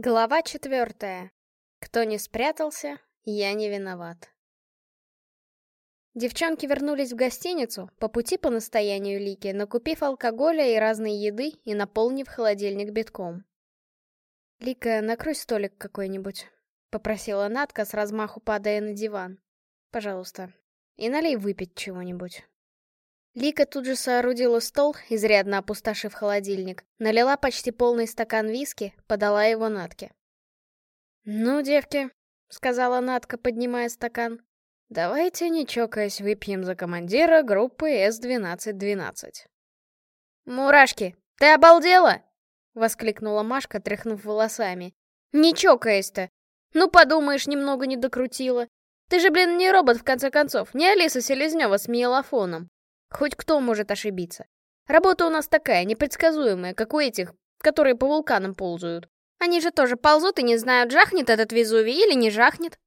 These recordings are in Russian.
Глава четвертая. Кто не спрятался, я не виноват. Девчонки вернулись в гостиницу, по пути по настоянию Лики, накупив алкоголя и разной еды и наполнив холодильник битком. «Лика, накрой столик какой-нибудь», — попросила Натка с размаху падая на диван. «Пожалуйста. И налей выпить чего-нибудь». Лика тут же соорудила стол, изрядно опустошив холодильник, налила почти полный стакан виски, подала его Натке. «Ну, девки», — сказала Натка, поднимая стакан, — «давайте, не чокаясь, выпьем за командира группы С-1212». «Мурашки, ты обалдела?» — воскликнула Машка, тряхнув волосами. «Не чокаясь-то! Ну, подумаешь, немного не докрутила. Ты же, блин, не робот, в конце концов, не Алиса Селезнева с миелофоном. Хоть кто может ошибиться. Работа у нас такая, непредсказуемая, как у этих, которые по вулканам ползают. Они же тоже ползут и не знают, жахнет этот Везувий или не жахнет.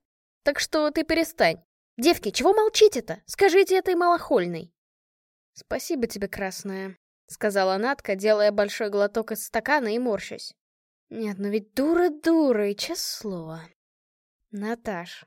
Так что ты перестань. Девки, чего молчите-то? Скажите этой малохольной. Спасибо тебе, красная, сказала Натка, делая большой глоток из стакана и морщась. Нет, ну ведь дура-дура, и слово. Наташ,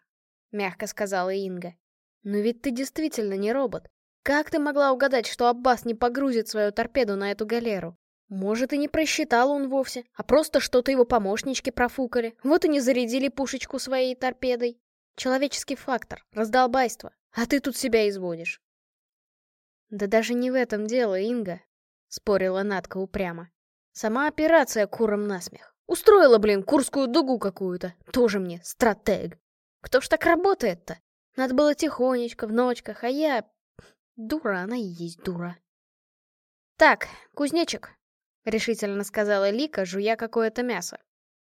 мягко сказала Инга, ну ведь ты действительно не робот. Как ты могла угадать, что Аббас не погрузит свою торпеду на эту галеру? Может, и не просчитал он вовсе, а просто что-то его помощнички профукали, вот и не зарядили пушечку своей торпедой. Человеческий фактор, раздолбайство, а ты тут себя изводишь. Да даже не в этом дело, Инга, спорила Надка упрямо. Сама операция куром насмех. Устроила, блин, курскую дугу какую-то. Тоже мне стратег. Кто ж так работает-то? Надо было тихонечко, в ночках, а я Дура она и есть дура. «Так, кузнечик», — решительно сказала Лика, жуя какое-то мясо.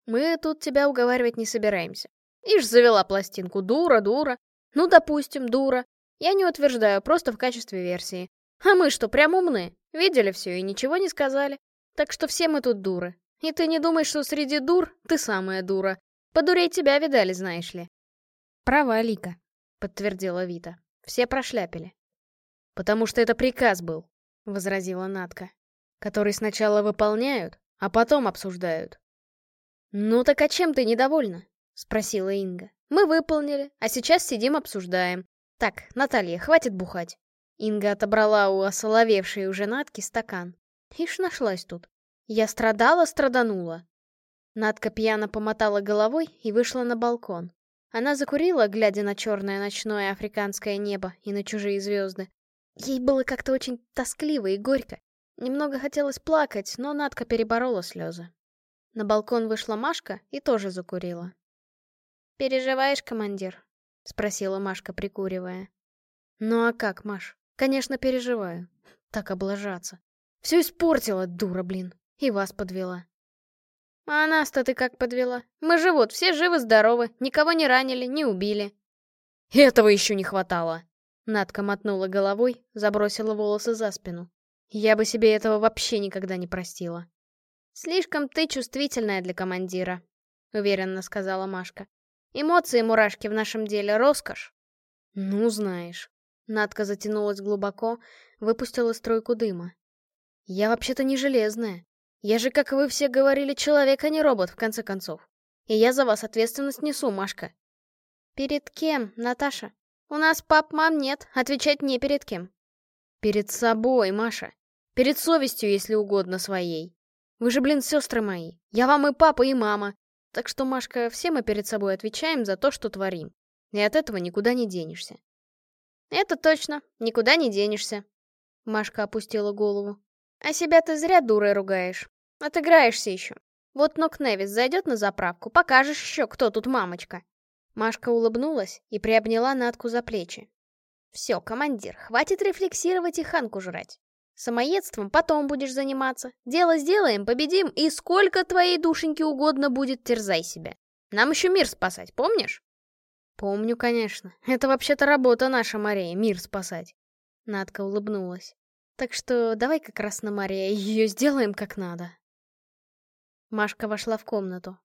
«Мы тут тебя уговаривать не собираемся. Ишь, завела пластинку. Дура, дура. Ну, допустим, дура. Я не утверждаю, просто в качестве версии. А мы что, прям умны? Видели все и ничего не сказали. Так что все мы тут дуры. И ты не думаешь, что среди дур ты самая дура. Подурей тебя видали, знаешь ли. Права, Лика, подтвердила Вита. Все прошляпили. «Потому что это приказ был», — возразила Натка. «Который сначала выполняют, а потом обсуждают». «Ну так а чем ты недовольна?» — спросила Инга. «Мы выполнили, а сейчас сидим обсуждаем. Так, Наталья, хватит бухать». Инга отобрала у осоловевшей уже Натки стакан. Ишь, нашлась тут. Я страдала, страданула. Натка пьяно помотала головой и вышла на балкон. Она закурила, глядя на черное ночное африканское небо и на чужие звезды, Ей было как-то очень тоскливо и горько. Немного хотелось плакать, но Надка переборола слезы. На балкон вышла Машка и тоже закурила. «Переживаешь, командир?» — спросила Машка, прикуривая. «Ну а как, Маш? Конечно, переживаю. Так облажаться. Все испортила, дура, блин. И вас подвела». «А нас-то ты как подвела? Мы же вот все живы-здоровы, никого не ранили, не убили». «Этого еще не хватало!» Надка мотнула головой, забросила волосы за спину. Я бы себе этого вообще никогда не простила. «Слишком ты чувствительная для командира», — уверенно сказала Машка. «Эмоции, мурашки, в нашем деле роскошь». «Ну, знаешь». Надка затянулась глубоко, выпустила стройку дыма. «Я вообще-то не железная. Я же, как вы все говорили, человек, а не робот, в конце концов. И я за вас ответственность несу, Машка». «Перед кем, Наташа?» У нас пап-мам нет, отвечать не перед кем. Перед собой, Маша. Перед совестью, если угодно, своей. Вы же, блин, сестры мои. Я вам и папа, и мама. Так что, Машка, все мы перед собой отвечаем за то, что творим. И от этого никуда не денешься. Это точно, никуда не денешься. Машка опустила голову. А себя ты зря дурой ругаешь. Отыграешься еще. Вот Нок Невис зайдет на заправку, покажешь еще, кто тут мамочка. Машка улыбнулась и приобняла Натку за плечи. «Все, командир, хватит рефлексировать и ханку жрать. Самоедством потом будешь заниматься. Дело сделаем, победим, и сколько твоей душеньки угодно будет, терзай себя. Нам еще мир спасать, помнишь?» «Помню, конечно. Это вообще-то работа наша, Мария, мир спасать». Надка улыбнулась. «Так что давай как раз на Мария ее сделаем как надо». Машка вошла в комнату.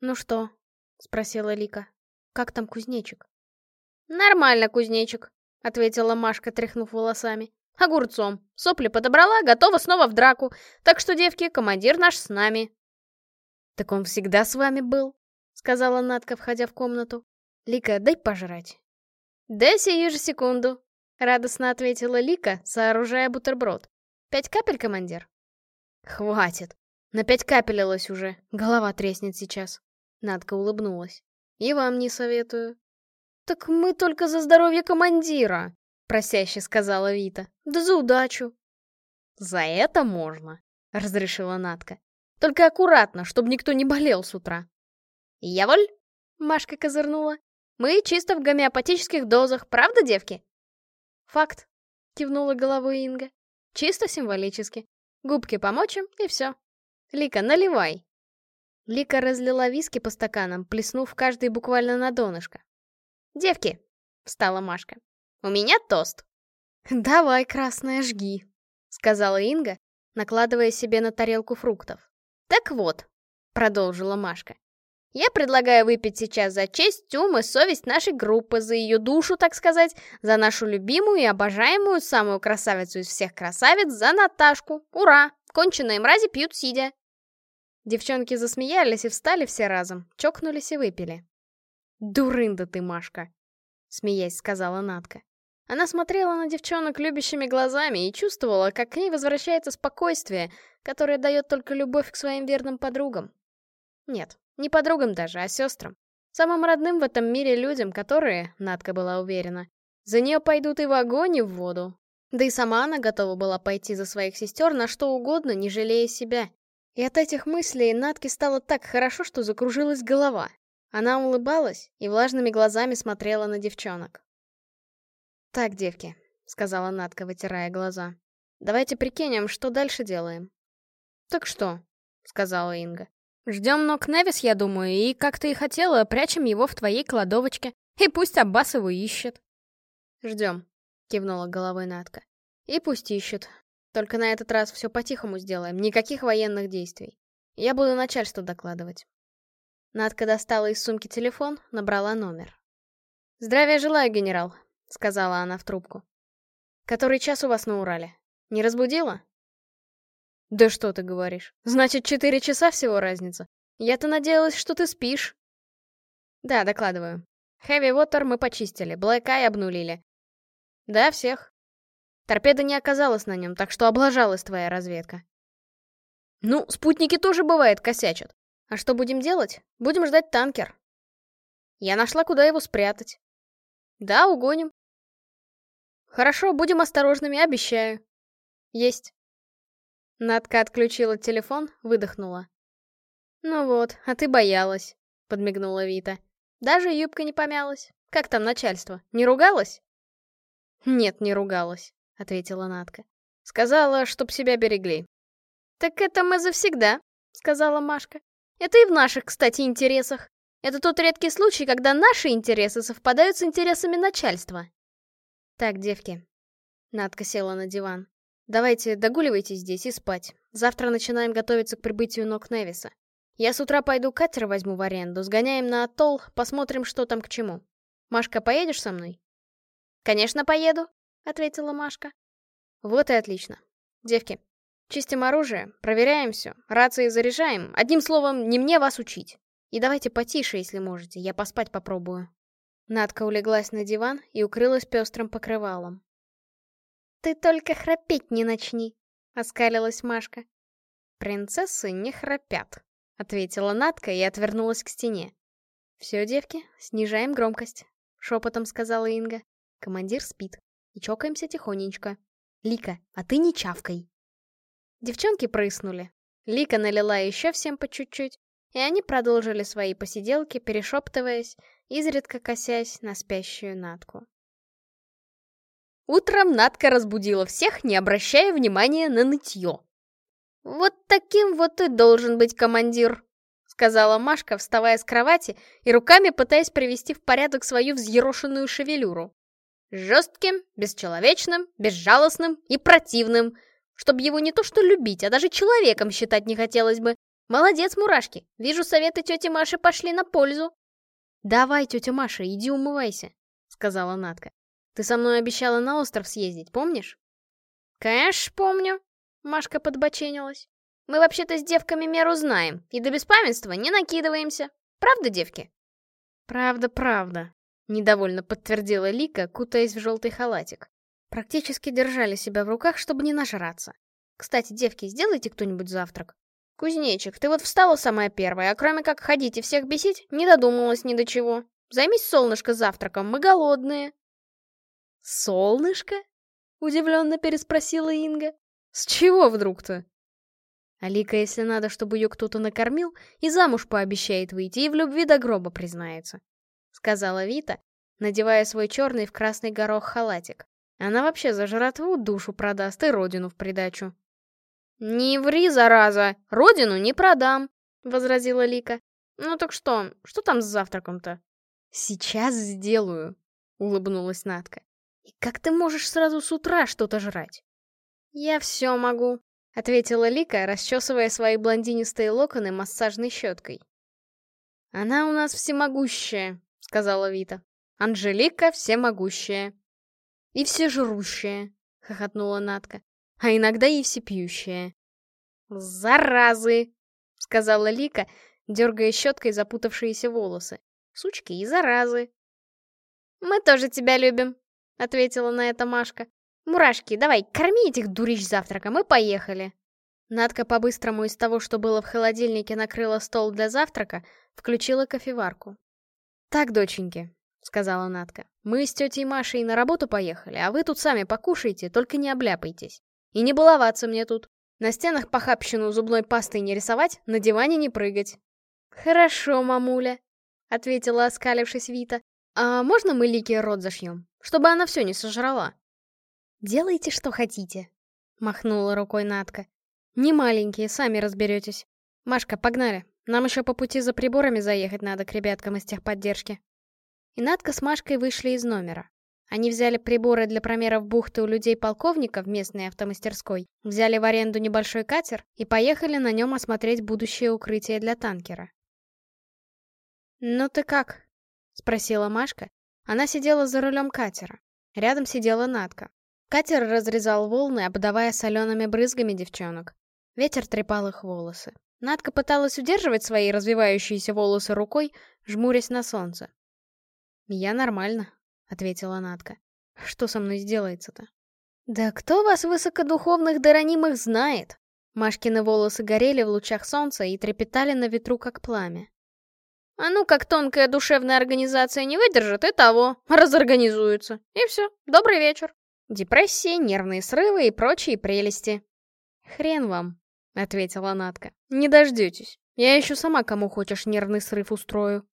«Ну что?» — спросила Лика. Как там кузнечик? Нормально, кузнечик, ответила Машка, тряхнув волосами. Огурцом. Сопли подобрала, готова снова в драку. Так что, девки, командир наш с нами. Так он всегда с вами был, сказала Натка, входя в комнату. Лика, дай пожрать. Да сию же секунду, радостно ответила Лика, сооружая бутерброд. Пять капель, командир? Хватит. На пять капелилось уже. Голова треснет сейчас. Надка улыбнулась. И вам не советую. Так мы только за здоровье командира, просяще сказала Вита. Да за удачу. За это можно, разрешила Натка. Только аккуратно, чтобы никто не болел с утра. Я воль? Машка козырнула. Мы чисто в гомеопатических дозах, правда, девки? Факт, кивнула головой Инга. Чисто символически. Губки помочим, и все. Лика, наливай. Лика разлила виски по стаканам, плеснув каждый буквально на донышко. «Девки!» — встала Машка. «У меня тост!» «Давай, красная, жги!» — сказала Инга, накладывая себе на тарелку фруктов. «Так вот», — продолжила Машка, я предлагаю выпить сейчас за честь, ум и совесть нашей группы, за ее душу, так сказать, за нашу любимую и обожаемую самую красавицу из всех красавиц, за Наташку. Ура! Конченые мрази пьют сидя. Девчонки засмеялись и встали все разом, чокнулись и выпили. «Дурында ты, Машка!» — смеясь сказала Натка. Она смотрела на девчонок любящими глазами и чувствовала, как к ней возвращается спокойствие, которое дает только любовь к своим верным подругам. Нет, не подругам даже, а сестрам. Самым родным в этом мире людям, которые, Надка была уверена, за нее пойдут и в огонь, и в воду. Да и сама она готова была пойти за своих сестер на что угодно, не жалея себя. И от этих мыслей Натке стало так хорошо, что закружилась голова. Она улыбалась и влажными глазами смотрела на девчонок. «Так, девки», — сказала Натка, вытирая глаза, — «давайте прикинем, что дальше делаем». «Так что?» — сказала Инга. Ждем ног Невис, я думаю, и, как ты и хотела, прячем его в твоей кладовочке. И пусть Аббас его ищет. Ждем, кивнула головой Натка. И пусть ищет. Только на этот раз все по-тихому сделаем, никаких военных действий. Я буду начальству докладывать. Надка достала из сумки телефон, набрала номер. «Здравия желаю, генерал», — сказала она в трубку. «Который час у вас на Урале? Не разбудила?» «Да что ты говоришь? Значит, четыре часа всего разница? Я-то надеялась, что ты спишь». «Да, докладываю. Хэви Water мы почистили, Black Eye обнулили». «Да, всех. Торпеда не оказалась на нем, так что облажалась твоя разведка». «Ну, спутники тоже бывает косячат. А что будем делать? Будем ждать танкер». «Я нашла, куда его спрятать». «Да, угоним». «Хорошо, будем осторожными, обещаю». «Есть». Надка отключила телефон, выдохнула. «Ну вот, а ты боялась», — подмигнула Вита. «Даже юбка не помялась. Как там начальство, не ругалась?» «Нет, не ругалась», — ответила Надка. «Сказала, чтоб себя берегли». «Так это мы завсегда», — сказала Машка. «Это и в наших, кстати, интересах. Это тот редкий случай, когда наши интересы совпадают с интересами начальства». «Так, девки». Надка села на диван. Давайте догуливайте здесь и спать. Завтра начинаем готовиться к прибытию ног Невиса. Я с утра пойду катер возьму в аренду, сгоняем на атолл, посмотрим, что там к чему. Машка, поедешь со мной? Конечно, поеду, ответила Машка. Вот и отлично. Девки, чистим оружие, проверяем все, рации заряжаем. Одним словом, не мне вас учить. И давайте потише, если можете, я поспать попробую. Надка улеглась на диван и укрылась пестрым покрывалом. «Ты только храпеть не начни», — оскалилась Машка. «Принцессы не храпят», — ответила Натка и отвернулась к стене. «Все, девки, снижаем громкость», — шепотом сказала Инга. «Командир спит. И чокаемся тихонечко. Лика, а ты не чавкай». Девчонки прыснули. Лика налила еще всем по чуть-чуть, и они продолжили свои посиделки, перешептываясь, изредка косясь на спящую Натку. Утром Надка разбудила всех, не обращая внимания на нытье. «Вот таким вот и должен быть командир», — сказала Машка, вставая с кровати и руками пытаясь привести в порядок свою взъерошенную шевелюру. «Жестким, бесчеловечным, безжалостным и противным, чтобы его не то что любить, а даже человеком считать не хотелось бы. Молодец, мурашки, вижу, советы тети Маши пошли на пользу». «Давай, тетя Маша, иди умывайся», — сказала Надка. Ты со мной обещала на остров съездить, помнишь? Конечно, помню. Машка подбоченилась. Мы вообще-то с девками меру знаем, и до беспамятства не накидываемся. Правда, девки?» «Правда, правда», — недовольно подтвердила Лика, кутаясь в желтый халатик. Практически держали себя в руках, чтобы не нажраться. «Кстати, девки, сделайте кто-нибудь завтрак». «Кузнечик, ты вот встала самая первая, а кроме как ходить и всех бесить, не додумалась ни до чего. Займись, солнышко, завтраком, мы голодные». «Солнышко?» — удивленно переспросила Инга. «С чего вдруг-то?» Алика, если надо, чтобы ее кто-то накормил, и замуж пообещает выйти, и в любви до гроба признается. Сказала Вита, надевая свой черный в красный горох халатик. Она вообще за жратву душу продаст и родину в придачу. «Не ври, зараза! Родину не продам!» — возразила Лика. «Ну так что, что там с завтраком-то?» «Сейчас сделаю», — улыбнулась Натка. «И как ты можешь сразу с утра что-то жрать?» «Я все могу», — ответила Лика, расчесывая свои блондинистые локоны массажной щеткой. «Она у нас всемогущая», — сказала Вита. «Анжелика всемогущая». «И всежрущая», — хохотнула Натка. «А иногда и всепьющая». «Заразы!» — сказала Лика, дергая щеткой запутавшиеся волосы. «Сучки и заразы!» «Мы тоже тебя любим», — ответила на это Машка. «Мурашки, давай, корми этих дурищ завтраком и поехали!» Надка по-быстрому из того, что было в холодильнике, накрыла стол для завтрака, включила кофеварку. «Так, доченьки», — сказала Надка, — «мы с тетей Машей на работу поехали, а вы тут сами покушайте, только не обляпайтесь. И не баловаться мне тут. На стенах похабщину зубной пастой не рисовать, на диване не прыгать». «Хорошо, мамуля», — ответила, оскалившись Вита. «А можно мы Лике рот зашьем, чтобы она все не сожрала?» «Делайте, что хотите», — махнула рукой Натка. «Не маленькие, сами разберетесь. Машка, погнали. Нам еще по пути за приборами заехать надо к ребяткам из техподдержки». И Натка с Машкой вышли из номера. Они взяли приборы для промеров бухты у людей-полковника в местной автомастерской, взяли в аренду небольшой катер и поехали на нем осмотреть будущее укрытие для танкера. «Ну ты как?» — спросила Машка. Она сидела за рулем катера. Рядом сидела Натка. Катер разрезал волны, обдавая солеными брызгами девчонок. Ветер трепал их волосы. Надка пыталась удерживать свои развивающиеся волосы рукой, жмурясь на солнце. «Я нормально», — ответила Надка. «Что со мной сделается-то?» «Да кто вас, высокодуховных доронимых, знает?» Машкины волосы горели в лучах солнца и трепетали на ветру, как пламя. «А ну, как тонкая душевная организация не выдержит, и того, разорганизуется. И все, добрый вечер». Депрессии, нервные срывы и прочие прелести. «Хрен вам», — ответила Натка. «Не дождетесь. Я еще сама кому хочешь нервный срыв устрою».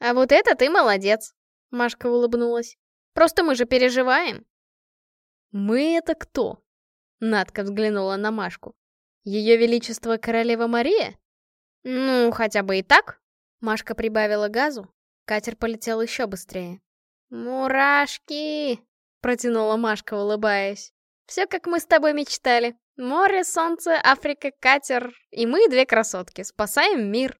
«А вот это ты молодец», — Машка улыбнулась. «Просто мы же переживаем». «Мы это кто?» Натка взглянула на Машку. «Ее Величество Королева Мария?» «Ну, хотя бы и так». Машка прибавила газу. Катер полетел еще быстрее. «Мурашки!» Протянула Машка, улыбаясь. Все, как мы с тобой мечтали. Море, солнце, Африка, катер. И мы, две красотки, спасаем мир.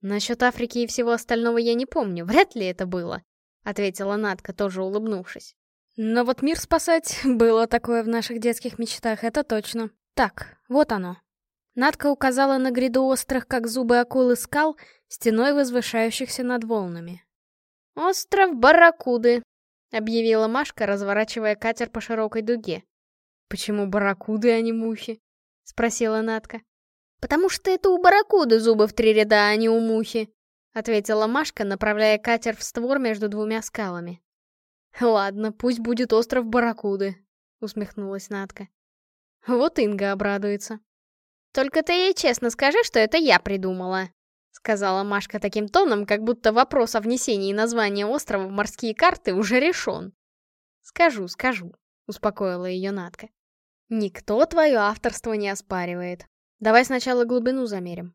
Насчет Африки и всего остального я не помню, вряд ли это было. Ответила Надка, тоже улыбнувшись. Но вот мир спасать было такое в наших детских мечтах, это точно. Так, вот оно. Надка указала на гряду острых, как зубы акулы, скал, стеной возвышающихся над волнами. «Остров Барракуды», — объявила Машка, разворачивая катер по широкой дуге. «Почему барракуды, а не мухи?» — спросила Натка. «Потому что это у барракуды зубы в три ряда, а не у мухи», — ответила Машка, направляя катер в створ между двумя скалами. «Ладно, пусть будет остров Барракуды», — усмехнулась Натка. «Вот Инга обрадуется». «Только ты ей честно скажи, что это я придумала», сказала Машка таким тоном, как будто вопрос о внесении названия острова в морские карты уже решен. «Скажу, скажу», — успокоила ее Натка. «Никто твое авторство не оспаривает. Давай сначала глубину замерим».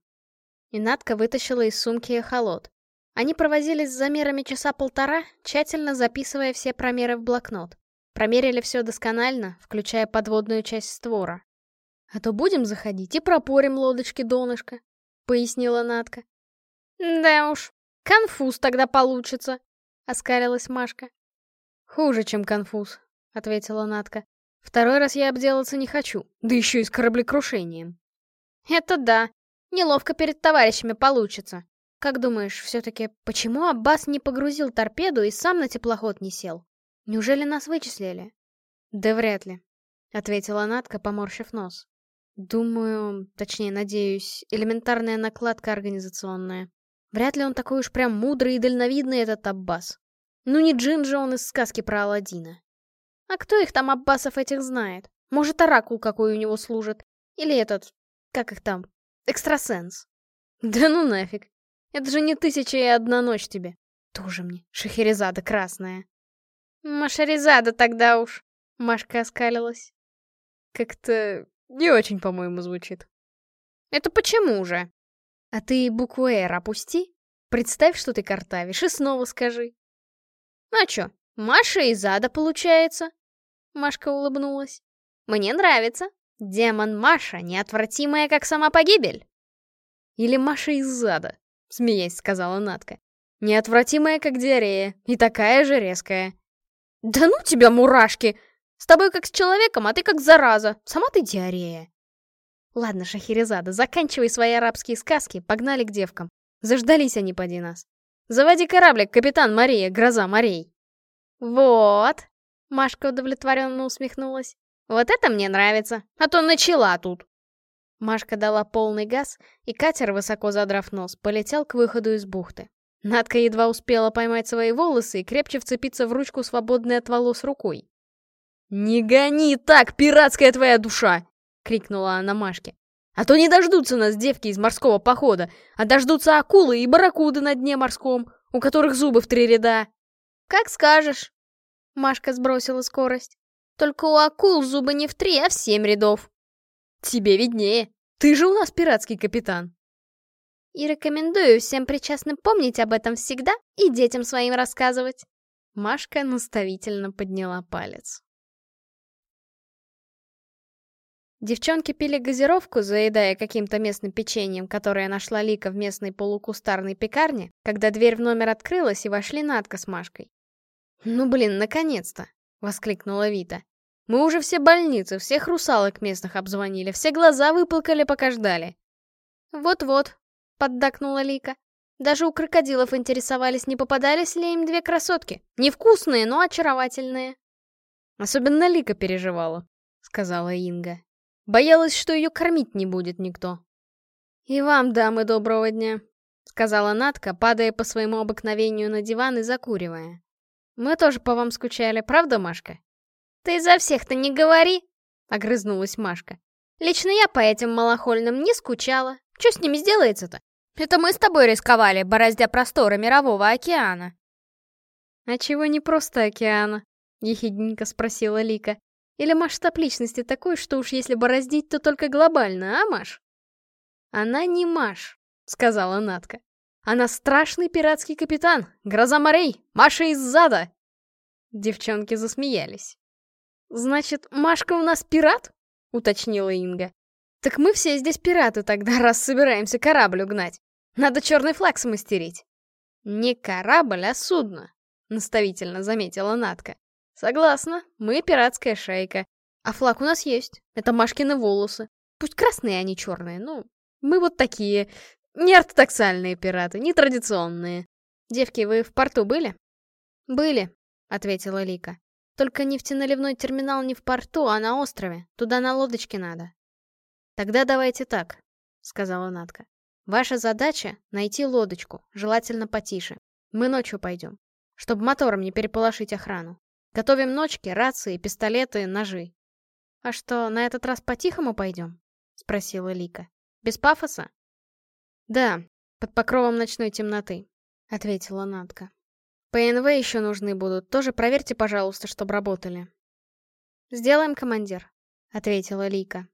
И Натка вытащила из сумки эхолот. Они провозились с замерами часа полтора, тщательно записывая все промеры в блокнот. Промерили все досконально, включая подводную часть створа. «А то будем заходить и пропорим лодочки донышко», — пояснила Натка. «Да уж, конфуз тогда получится», — оскалилась Машка. «Хуже, чем конфуз», — ответила Натка. «Второй раз я обделаться не хочу, да еще и с кораблекрушением». Это да. Неловко перед товарищами получится. Как думаешь, все-таки, почему Аббас не погрузил торпеду и сам на теплоход не сел? Неужели нас вычислили? Да вряд ли, ответила Натка, поморщив нос. Думаю, точнее, надеюсь, элементарная накладка организационная. Вряд ли он такой уж прям мудрый и дальновидный, этот Аббас. Ну не джин же он из сказки про Аладдина. А кто их там, Аббасов этих, знает? Может, оракул какой у него служит? Или этот, как их там, экстрасенс? Да ну нафиг. Это же не тысяча и одна ночь тебе. Тоже мне, Шахерезада красная. Машаризада тогда уж. Машка оскалилась. Как-то не очень, по-моему, звучит. Это почему же? А ты букву «Р» опусти. Представь, что ты картавишь, и снова скажи. А чё, Маша и Зада получается? Машка улыбнулась. Мне нравится. Демон Маша, неотвратимая, как сама погибель. Или Маша из Зада, смеясь сказала Натка. Неотвратимая, как диарея, и такая же резкая. Да ну тебя, мурашки! С тобой как с человеком, а ты как зараза. Сама ты диарея. Ладно, Шахерезада, заканчивай свои арабские сказки, погнали к девкам. Заждались они, поди нас. Заводи кораблик, капитан Мария, гроза морей. Вот. Машка удовлетворенно усмехнулась. Вот это мне нравится, а то начала тут. Машка дала полный газ, и катер, высоко задрав нос, полетел к выходу из бухты. Надка едва успела поймать свои волосы и крепче вцепиться в ручку, свободной от волос рукой. «Не гони так, пиратская твоя душа!» — крикнула она Машке. «А то не дождутся нас девки из морского похода, а дождутся акулы и барракуды на дне морском, у которых зубы в три ряда». «Как скажешь!» Машка сбросила скорость. «Только у акул зубы не в три, а в семь рядов». «Тебе виднее. Ты же у нас пиратский капитан». «И рекомендую всем причастным помнить об этом всегда и детям своим рассказывать». Машка наставительно подняла палец. Девчонки пили газировку, заедая каким-то местным печеньем, которое нашла Лика в местной полукустарной пекарне, когда дверь в номер открылась и вошли Надка с Машкой. «Ну блин, наконец-то!» — воскликнула Вита. «Мы уже все больницы, всех русалок местных обзвонили, все глаза выплакали, пока ждали». «Вот-вот», — поддакнула Лика. «Даже у крокодилов интересовались, не попадались ли им две красотки. Невкусные, но очаровательные». «Особенно Лика переживала», — сказала Инга. Боялась, что ее кормить не будет никто. «И вам, дамы, доброго дня», — сказала Натка, падая по своему обыкновению на диван и закуривая. «Мы тоже по вам скучали, правда, Машка?» «Ты за всех-то не говори!» — огрызнулась Машка. «Лично я по этим малохольным не скучала. Что с ними сделается-то? Это мы с тобой рисковали, бороздя просторы мирового океана». «А чего не просто океана?» — ехидненько спросила Лика. Или масштаб личности такой, что уж если бороздить, то только глобально, а, Маш? Она не Маш, сказала Натка. Она страшный пиратский капитан, гроза морей, Маша из зада. Девчонки засмеялись. Значит, Машка у нас пират? Уточнила Инга. Так мы все здесь пираты тогда, раз собираемся корабль угнать. Надо черный флаг смастерить. Не корабль, а судно, наставительно заметила Натка. Согласна, мы пиратская шайка. А флаг у нас есть. Это Машкины волосы. Пусть красные, а не черные. Ну, мы вот такие. Не ортодоксальные пираты, не традиционные. Девки, вы в порту были? Были, ответила Лика. Только нефтеналивной терминал не в порту, а на острове. Туда на лодочке надо. Тогда давайте так, сказала Натка. Ваша задача — найти лодочку, желательно потише. Мы ночью пойдем, чтобы мотором не переполошить охрану. Готовим ночки, рации, пистолеты, ножи. А что, на этот раз по-тихому пойдем? Спросила Лика. Без пафоса? Да, под покровом ночной темноты, ответила Натка. ПНВ еще нужны будут, тоже проверьте, пожалуйста, чтобы работали. Сделаем, командир, ответила Лика.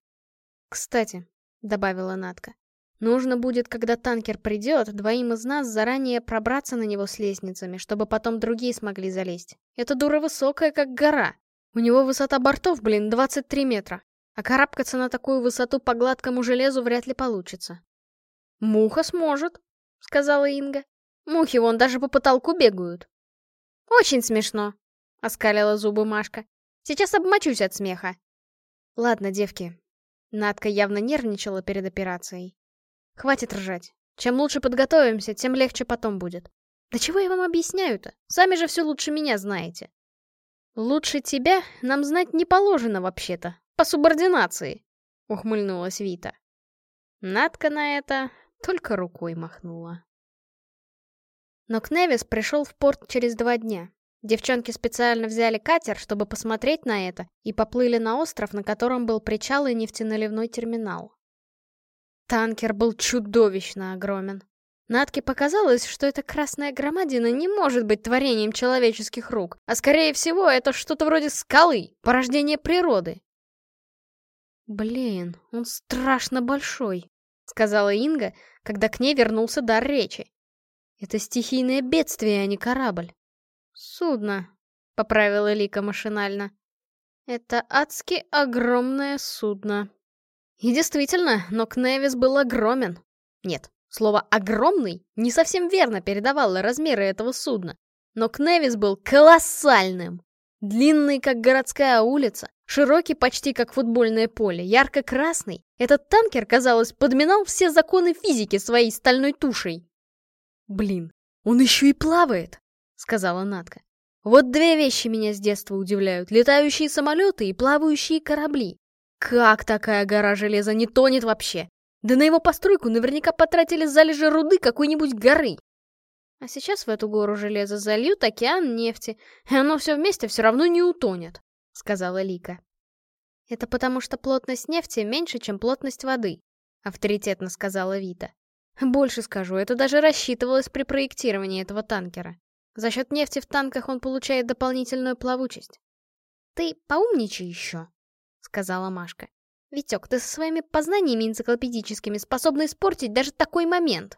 Кстати, добавила Натка, Нужно будет, когда танкер придет, двоим из нас заранее пробраться на него с лестницами, чтобы потом другие смогли залезть. Эта дура высокая, как гора. У него высота бортов, блин, 23 метра. А карабкаться на такую высоту по гладкому железу вряд ли получится. «Муха сможет», — сказала Инга. «Мухи вон даже по потолку бегают». «Очень смешно», — оскалила зубы Машка. «Сейчас обмочусь от смеха». «Ладно, девки, Надка явно нервничала перед операцией. Хватит ржать. Чем лучше подготовимся, тем легче потом будет. Да чего я вам объясняю-то? Сами же все лучше меня знаете. Лучше тебя нам знать не положено вообще-то. По субординации, ухмыльнулась Вита. Надка на это только рукой махнула. Но Кневис пришел в порт через два дня. Девчонки специально взяли катер, чтобы посмотреть на это, и поплыли на остров, на котором был причал и нефтеналивной терминал. Танкер был чудовищно огромен. Натке показалось, что эта красная громадина не может быть творением человеческих рук, а скорее всего это что-то вроде скалы, порождение природы. «Блин, он страшно большой», — сказала Инга, когда к ней вернулся дар речи. Это стихийное бедствие, а не корабль. Судно, поправила Лика машинально. Это адски огромное судно. И действительно, но Кневис был огромен. Нет, слово «огромный» не совсем верно передавало размеры этого судна. Но Кневис был колоссальным. Длинный, как городская улица, широкий почти как футбольное поле, ярко-красный. Этот танкер, казалось, подминал все законы физики своей стальной тушей. «Блин, он еще и плавает!» — сказала Натка. «Вот две вещи меня с детства удивляют — летающие самолеты и плавающие корабли. Как такая гора железа не тонет вообще? Да на его постройку наверняка потратили залежи руды какой-нибудь горы. А сейчас в эту гору железа зальют океан нефти, и оно все вместе все равно не утонет», — сказала Лика. «Это потому что плотность нефти меньше, чем плотность воды», — авторитетно сказала Вита. Больше скажу, это даже рассчитывалось при проектировании этого танкера. За счет нефти в танках он получает дополнительную плавучесть. «Ты поумничай еще», — сказала Машка. «Витек, ты со своими познаниями энциклопедическими способна испортить даже такой момент».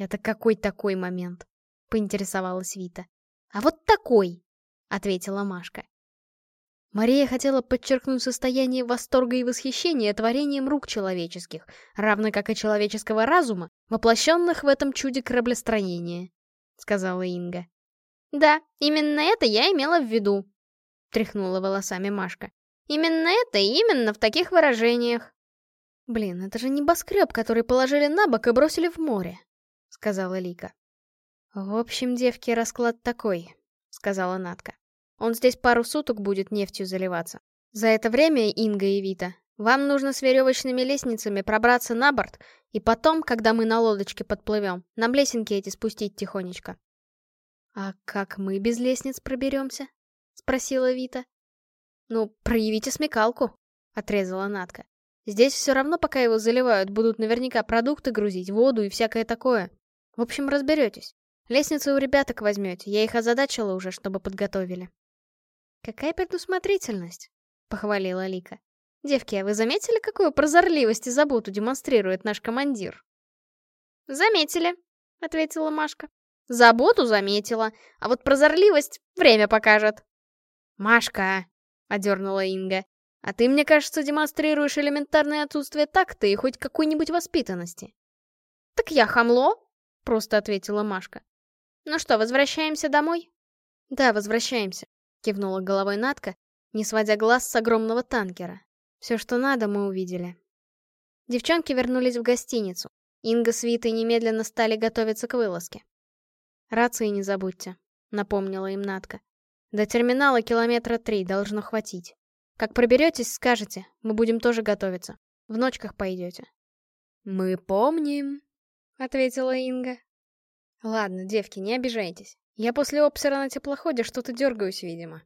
«Это какой такой момент?» — поинтересовалась Вита. «А вот такой», — ответила Машка. Мария хотела подчеркнуть состояние восторга и восхищения творением рук человеческих, равно как и человеческого разума, воплощенных в этом чуде кораблестроения, — сказала Инга. «Да, именно это я имела в виду», — тряхнула волосами Машка. «Именно это и именно в таких выражениях». «Блин, это же небоскреб, который положили на бок и бросили в море», — сказала Лика. «В общем, девки, расклад такой», — сказала Натка. Он здесь пару суток будет нефтью заливаться. За это время, Инга и Вита, вам нужно с веревочными лестницами пробраться на борт, и потом, когда мы на лодочке подплывем, нам лесенки эти спустить тихонечко. «А как мы без лестниц проберемся?» — спросила Вита. «Ну, проявите смекалку», — отрезала Натка. «Здесь все равно, пока его заливают, будут наверняка продукты грузить, воду и всякое такое. В общем, разберетесь. Лестницы у ребяток возьмете, я их озадачила уже, чтобы подготовили». «Какая предусмотрительность!» — похвалила Лика. «Девки, а вы заметили, какую прозорливость и заботу демонстрирует наш командир?» «Заметили», — ответила Машка. «Заботу заметила, а вот прозорливость время покажет». «Машка!» — одернула Инга. «А ты, мне кажется, демонстрируешь элементарное отсутствие такта и хоть какой-нибудь воспитанности». «Так я хамло», — просто ответила Машка. «Ну что, возвращаемся домой?» «Да, возвращаемся. Кивнула головой Натка, не сводя глаз с огромного танкера. Все, что надо, мы увидели. Девчонки вернулись в гостиницу. Инга с Витой немедленно стали готовиться к вылазке. «Рации не забудьте», — напомнила им Натка. «До терминала километра три должно хватить. Как проберетесь, скажете, мы будем тоже готовиться. В ночках пойдете». «Мы помним», — ответила Инга. «Ладно, девки, не обижайтесь. Я после обсера на теплоходе что-то дергаюсь, видимо.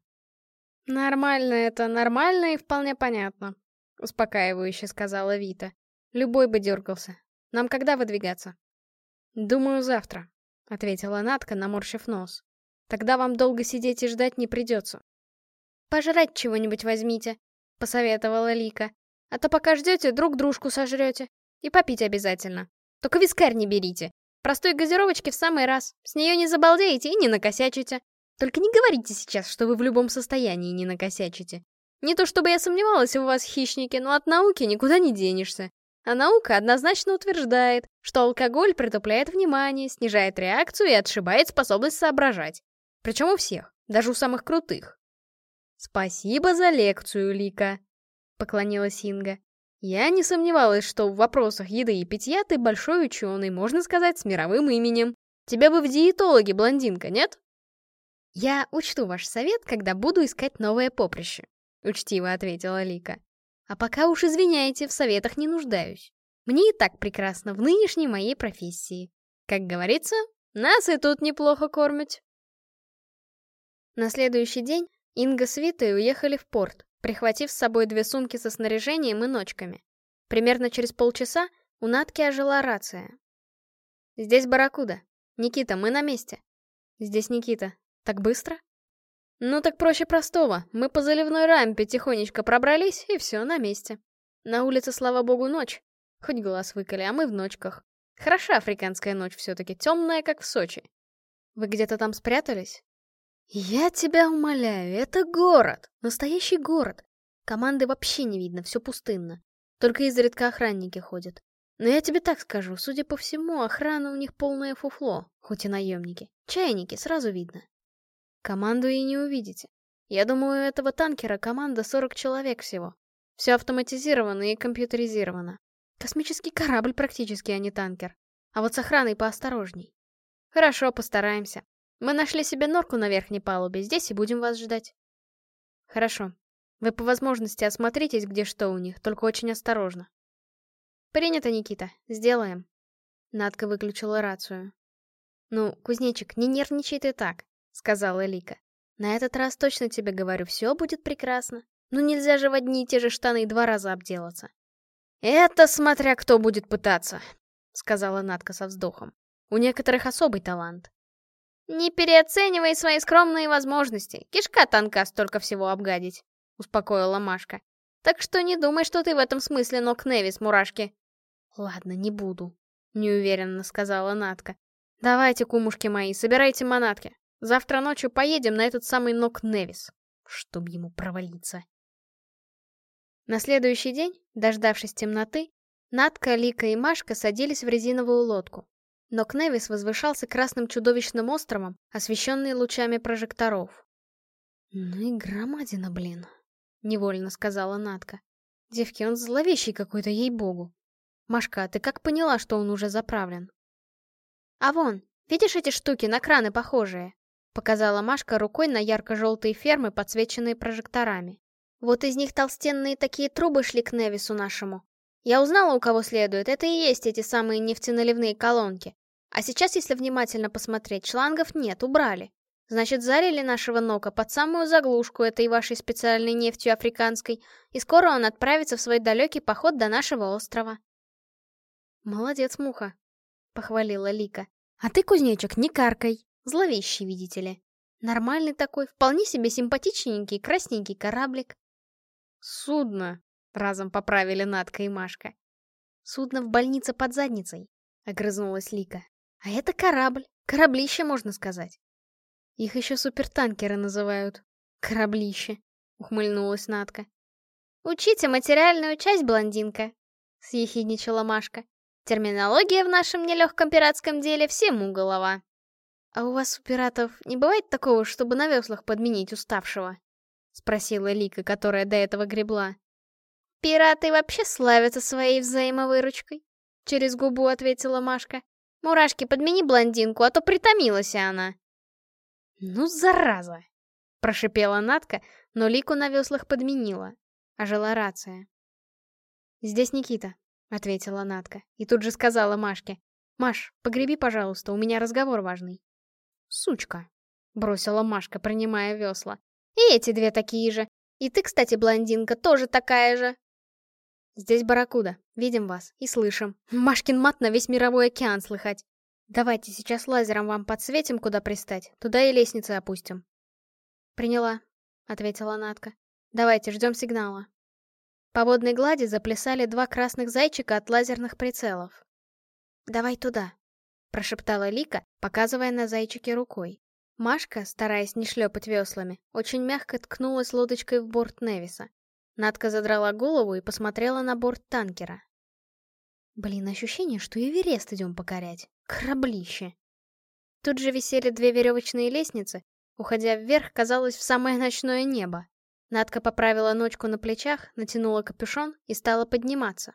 Нормально это, нормально и вполне понятно, успокаивающе сказала Вита. Любой бы дергался. Нам когда выдвигаться? Думаю, завтра, ответила Натка, наморщив нос. Тогда вам долго сидеть и ждать не придется. Пожрать чего-нибудь возьмите, посоветовала Лика. А то пока ждете, друг дружку сожрете. И попить обязательно. Только вискарь не берите. Простой газировочки в самый раз. С нее не забалдеете и не накосячите. Только не говорите сейчас, что вы в любом состоянии не накосячите. Не то чтобы я сомневалась в вас, хищники, но от науки никуда не денешься. А наука однозначно утверждает, что алкоголь притупляет внимание, снижает реакцию и отшибает способность соображать. Причем у всех, даже у самых крутых. «Спасибо за лекцию, Лика», — поклонилась Инга. Я не сомневалась, что в вопросах еды и питья ты большой ученый, можно сказать, с мировым именем. Тебя бы в диетологи, блондинка, нет? Я учту ваш совет, когда буду искать новое поприще, учтиво ответила Лика. А пока уж извиняйте, в советах не нуждаюсь. Мне и так прекрасно в нынешней моей профессии. Как говорится, нас и тут неплохо кормят. На следующий день Инга с Витой уехали в порт, прихватив с собой две сумки со снаряжением и ночками. Примерно через полчаса у Натки ожила рация. «Здесь Барракуда. Никита, мы на месте». «Здесь Никита. Так быстро?» «Ну так проще простого. Мы по заливной рампе тихонечко пробрались, и все, на месте. На улице, слава богу, ночь. Хоть глаз выколи, а мы в ночках. Хороша африканская ночь все-таки, темная, как в Сочи. Вы где-то там спрятались?» «Я тебя умоляю, это город! Настоящий город! Команды вообще не видно, все пустынно. Только изредка охранники ходят. Но я тебе так скажу, судя по всему, охрана у них полное фуфло, хоть и наемники. Чайники, сразу видно. Команду и не увидите. Я думаю, у этого танкера команда 40 человек всего. Все автоматизировано и компьютеризировано. Космический корабль практически, а не танкер. А вот с охраной поосторожней. Хорошо, постараемся. Мы нашли себе норку на верхней палубе, здесь и будем вас ждать. Хорошо. Вы по возможности осмотритесь, где что у них, только очень осторожно. Принято, Никита. Сделаем. Надка выключила рацию. Ну, кузнечик, не нервничай ты так, сказала Лика. На этот раз точно тебе говорю, все будет прекрасно. Ну нельзя же в одни и те же штаны два раза обделаться. Это смотря кто будет пытаться, сказала Надка со вздохом. У некоторых особый талант. «Не переоценивай свои скромные возможности. Кишка тонка столько всего обгадить», — успокоила Машка. «Так что не думай, что ты в этом смысле ног Невис, мурашки». «Ладно, не буду», — неуверенно сказала Натка. «Давайте, кумушки мои, собирайте манатки. Завтра ночью поедем на этот самый ног Невис, чтоб ему провалиться». На следующий день, дождавшись темноты, Натка, Лика и Машка садились в резиновую лодку. Но Кневис возвышался красным чудовищным островом, освещенный лучами прожекторов. «Ну и громадина, блин», — невольно сказала Натка. «Девки, он зловещий какой-то, ей-богу. Машка, а ты как поняла, что он уже заправлен?» «А вон, видишь эти штуки, на краны похожие?» Показала Машка рукой на ярко-желтые фермы, подсвеченные прожекторами. Вот из них толстенные такие трубы шли к Невису нашему. Я узнала, у кого следует, это и есть эти самые нефтеналивные колонки. А сейчас, если внимательно посмотреть, шлангов нет, убрали. Значит, залили нашего Нока под самую заглушку этой вашей специальной нефтью африканской, и скоро он отправится в свой далекий поход до нашего острова. Молодец, Муха, — похвалила Лика. А ты, кузнечик, не каркай. Зловещий, видите ли. Нормальный такой, вполне себе симпатичненький, красненький кораблик. Судно, — разом поправили Надка и Машка. Судно в больнице под задницей, — огрызнулась Лика. А это корабль. Кораблище, можно сказать. Их еще супертанкеры называют. Кораблище, ухмыльнулась Натка. Учите материальную часть, блондинка, съехидничала Машка. Терминология в нашем нелегком пиратском деле всему голова. А у вас, у пиратов, не бывает такого, чтобы на веслах подменить уставшего? Спросила Лика, которая до этого гребла. Пираты вообще славятся своей взаимовыручкой. Через губу ответила Машка. «Мурашки, подмени блондинку, а то притомилась она». «Ну, зараза!» — прошипела Натка, но Лику на веслах подменила. Ожила рация. «Здесь Никита», — ответила Натка, и тут же сказала Машке. «Маш, погреби, пожалуйста, у меня разговор важный». «Сучка», — бросила Машка, принимая весла. «И эти две такие же. И ты, кстати, блондинка, тоже такая же». Здесь Барракуда. Видим вас и слышим. Машкин мат на весь мировой океан слыхать. Давайте сейчас лазером вам подсветим, куда пристать. Туда и лестницы опустим. Приняла, ответила Натка. Давайте, ждем сигнала. По водной глади заплясали два красных зайчика от лазерных прицелов. «Давай туда», — прошептала Лика, показывая на зайчики рукой. Машка, стараясь не шлепать веслами, очень мягко ткнулась лодочкой в борт Невиса. Надка задрала голову и посмотрела на борт танкера. Блин, ощущение, что Эверест идем покорять. Кораблище. Тут же висели две веревочные лестницы, уходя вверх, казалось, в самое ночное небо. Надка поправила ночку на плечах, натянула капюшон и стала подниматься.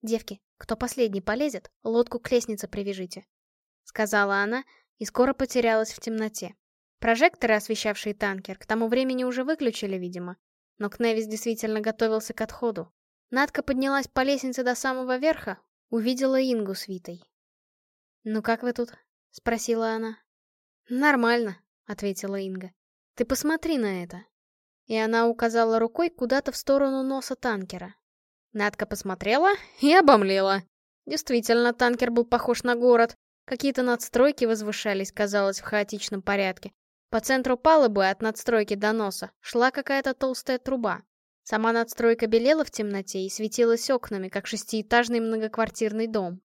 «Девки, кто последний полезет, лодку к лестнице привяжите», — сказала она и скоро потерялась в темноте. Прожекторы, освещавшие танкер, к тому времени уже выключили, видимо. Но Кневис действительно готовился к отходу. Надка поднялась по лестнице до самого верха, увидела Ингу с Витой. «Ну как вы тут?» — спросила она. «Нормально», — ответила Инга. «Ты посмотри на это». И она указала рукой куда-то в сторону носа танкера. Надка посмотрела и обомлела. Действительно, танкер был похож на город. Какие-то надстройки возвышались, казалось, в хаотичном порядке. По центру палубы от надстройки до носа шла какая-то толстая труба. Сама надстройка белела в темноте и светилась окнами, как шестиэтажный многоквартирный дом.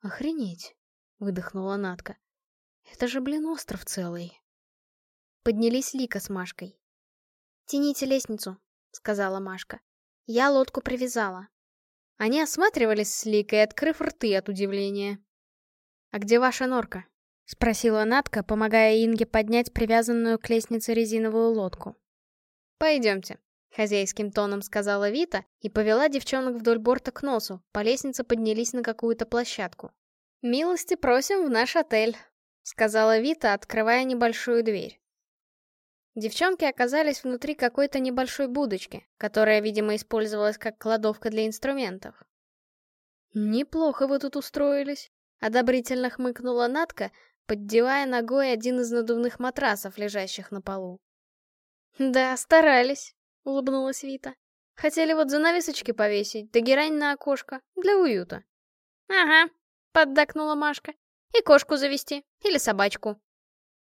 «Охренеть!» — выдохнула Натка. «Это же, блин, остров целый!» Поднялись Лика с Машкой. «Тяните лестницу», — сказала Машка. «Я лодку привязала». Они осматривались с Ликой, открыв рты от удивления. «А где ваша норка?» — спросила Натка, помогая Инге поднять привязанную к лестнице резиновую лодку. «Пойдемте», — хозяйским тоном сказала Вита и повела девчонок вдоль борта к носу, по лестнице поднялись на какую-то площадку. «Милости просим в наш отель», — сказала Вита, открывая небольшую дверь. Девчонки оказались внутри какой-то небольшой будочки, которая, видимо, использовалась как кладовка для инструментов. «Неплохо вы тут устроились», — одобрительно хмыкнула Натка, поддевая ногой один из надувных матрасов, лежащих на полу. «Да, старались», — улыбнулась Вита. «Хотели вот занавесочки повесить, да герань на окошко, для уюта». «Ага», — поддакнула Машка. «И кошку завести, или собачку».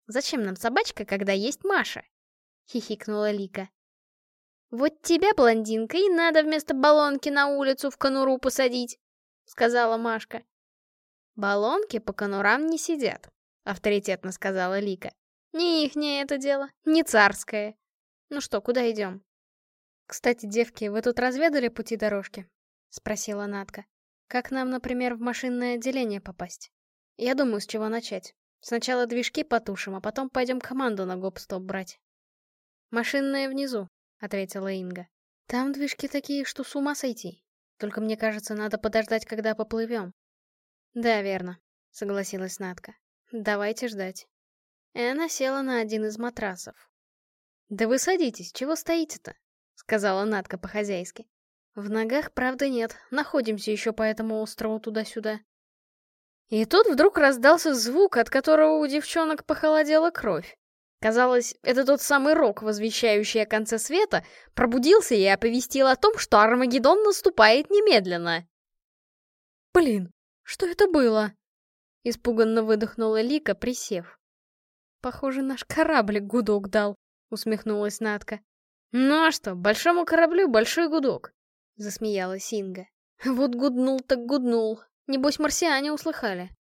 «Зачем нам собачка, когда есть Маша?» — хихикнула Лика. «Вот тебя, блондинка, и надо вместо баллонки на улицу в конуру посадить», — сказала Машка. «Баллонки по конурам не сидят», — авторитетно сказала Лика. «Не ихнее это дело, не царское. Ну что, куда идем?» «Кстати, девки, вы тут разведали пути дорожки?» — спросила Натка. «Как нам, например, в машинное отделение попасть? Я думаю, с чего начать. Сначала движки потушим, а потом пойдем команду на гоп-стоп брать». «Машинное внизу», — ответила Инга. «Там движки такие, что с ума сойти. Только мне кажется, надо подождать, когда поплывем». «Да, верно», — согласилась Натка. Давайте ждать. И она села на один из матрасов. «Да вы садитесь, чего стоите-то?» — сказала Натка по-хозяйски. «В ногах, правда, нет. Находимся еще по этому острову туда-сюда». И тут вдруг раздался звук, от которого у девчонок похолодела кровь. Казалось, это тот самый рок, возвещающий о конце света, пробудился и оповестил о том, что Армагеддон наступает немедленно. «Блин, что это было?» Испуганно выдохнула Лика, присев. «Похоже, наш кораблик гудок дал», — усмехнулась Натка. «Ну а что, большому кораблю большой гудок», — засмеялась Инга. «Вот гуднул так гуднул. Небось, марсиане услыхали».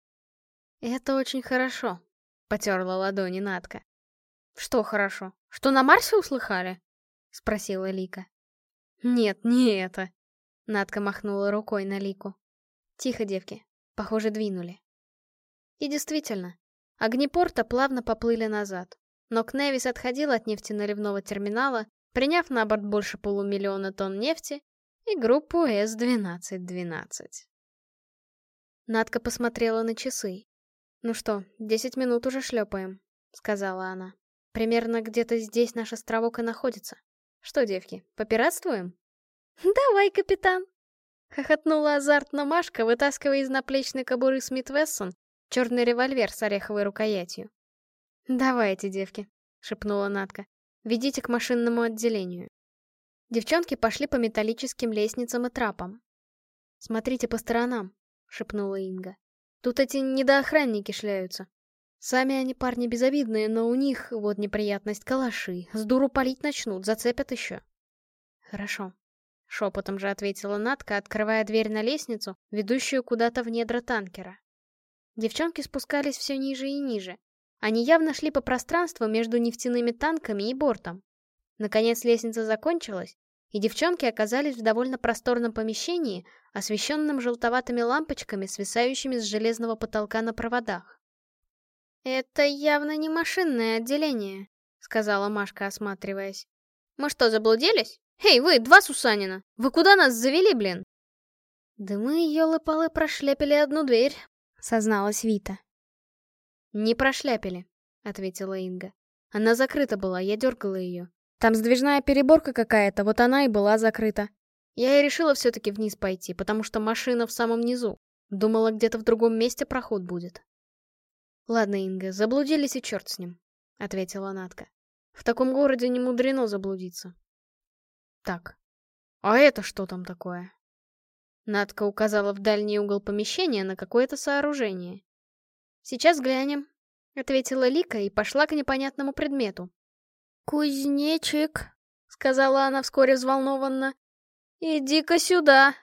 «Это очень хорошо», — потерла ладони Натка. «Что хорошо? Что на Марсе услыхали?» — спросила Лика. «Нет, не это», — Натка махнула рукой на Лику. «Тихо, девки. Похоже, двинули». И действительно, огни порта плавно поплыли назад. Но Кневис отходил от нефтеналивного терминала, приняв на борт больше полумиллиона тонн нефти и группу С-1212. Надка посмотрела на часы. «Ну что, десять минут уже шлепаем», — сказала она. «Примерно где-то здесь наш островок и находится. Что, девки, попиратствуем?» «Давай, капитан!» — хохотнула азартно Машка, вытаскивая из наплечной кобуры Смит Вессон Черный револьвер с ореховой рукоятью. «Давайте, девки», — шепнула Натка. «Ведите к машинному отделению». Девчонки пошли по металлическим лестницам и трапам. «Смотрите по сторонам», — шепнула Инга. «Тут эти недоохранники шляются. Сами они парни безобидные, но у них, вот неприятность, калаши. С дуру палить начнут, зацепят еще». «Хорошо», — шепотом же ответила Натка, открывая дверь на лестницу, ведущую куда-то в недра танкера. Девчонки спускались все ниже и ниже. Они явно шли по пространству между нефтяными танками и бортом. Наконец лестница закончилась, и девчонки оказались в довольно просторном помещении, освещенном желтоватыми лампочками, свисающими с железного потолка на проводах. «Это явно не машинное отделение», — сказала Машка, осматриваясь. Мы что, заблудились? Эй, вы, два Сусанина! Вы куда нас завели, блин?» «Да мы, елы-палы, прошляпили одну дверь», — созналась Вита. «Не прошляпили», — ответила Инга. «Она закрыта была, я дергала ее. Там сдвижная переборка какая-то, вот она и была закрыта. Я и решила все-таки вниз пойти, потому что машина в самом низу. Думала, где-то в другом месте проход будет». «Ладно, Инга, заблудились и черт с ним», — ответила Натка. «В таком городе не мудрено заблудиться». «Так, а это что там такое?» Надка указала в дальний угол помещения на какое-то сооружение. «Сейчас глянем», — ответила Лика и пошла к непонятному предмету. «Кузнечик», — сказала она вскоре взволнованно. «Иди-ка сюда».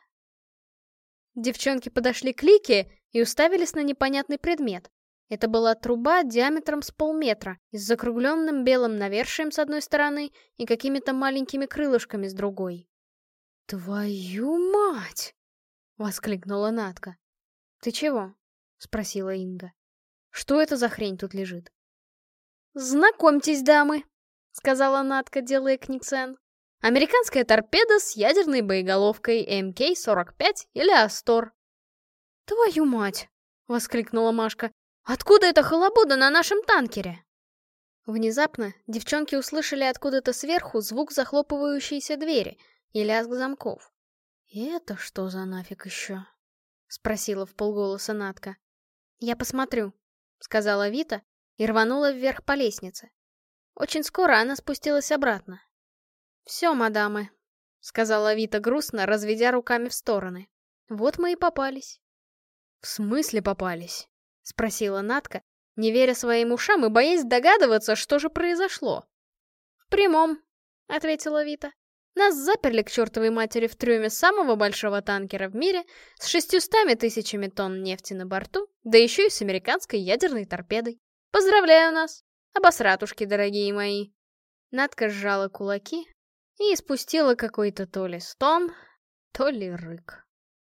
Девчонки подошли к Лике и уставились на непонятный предмет. Это была труба диаметром с полметра, с закругленным белым навершием с одной стороны и какими-то маленькими крылышками с другой. «Твою мать!» — воскликнула Натка. «Ты чего?» — спросила Инга. «Что это за хрень тут лежит?» «Знакомьтесь, дамы!» — сказала Натка, делая книгсен. «Американская торпеда с ядерной боеголовкой МК-45 или Астор». «Твою мать!» — воскликнула Машка. Откуда эта халабуда на нашем танкере?» Внезапно девчонки услышали откуда-то сверху звук захлопывающейся двери и лязг замков. «И это что за нафиг еще?» — спросила в полголоса Натка. «Я посмотрю», — сказала Вита и рванула вверх по лестнице. Очень скоро она спустилась обратно. «Все, мадамы», — сказала Вита грустно, разведя руками в стороны. «Вот мы и попались». «В смысле попались?» — спросила Натка, не веря своим ушам и боясь догадываться, что же произошло. «В прямом», — ответила Вита. «Нас заперли к чертовой матери в трюме самого большого танкера в мире с шестьюстами тысячами тонн нефти на борту, да еще и с американской ядерной торпедой. Поздравляю нас! Обосратушки, дорогие мои!» Натка сжала кулаки и испустила какой-то то ли стон, то ли рык.